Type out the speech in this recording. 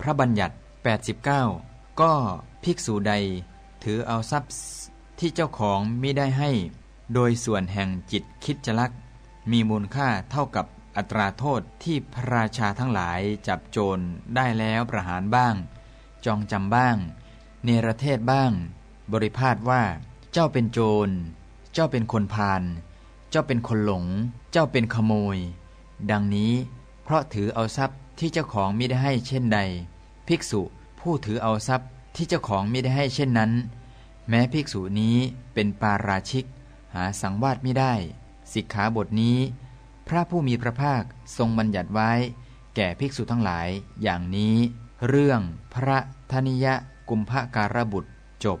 พระบัญญัติ 89 ก็ภิกษุใด ถือเอาทรัพย์ที่เจ้าของไม่ได้ให้ โดยส่วนแห่งจิตคิดจะลัก มีมูลค่าเท่ากับอัตราโทษที่พระราชาทั้งหลายจับโจรได้แล้วประหารบ้าง จองจำบ้าง เนรเทศบ้าง บริพาทว่าเจ้าเป็นโจร เจ้าเป็นคนพาล เจ้าเป็นคนหลง เจ้าเป็นขโมย ดังนี้ ราะถือเอาทรัพย์ที่เจ้าของมิได้ให้เช่นใด ภิกษุผู้ถือเอาทรัพย์ที่เจ้าของมิได้ให้เช่นนั้น แม้ภิกษุนี้เป็นปาราชิก หาสังวาสไม่ได้ สิกขาบทนี้ พระผู้มีพระภาคทรงบัญญัติไว้ แก่ภิกษุทั้งหลายอย่างนี้ เรื่องพระธนิยะกุมภการบุตรจบ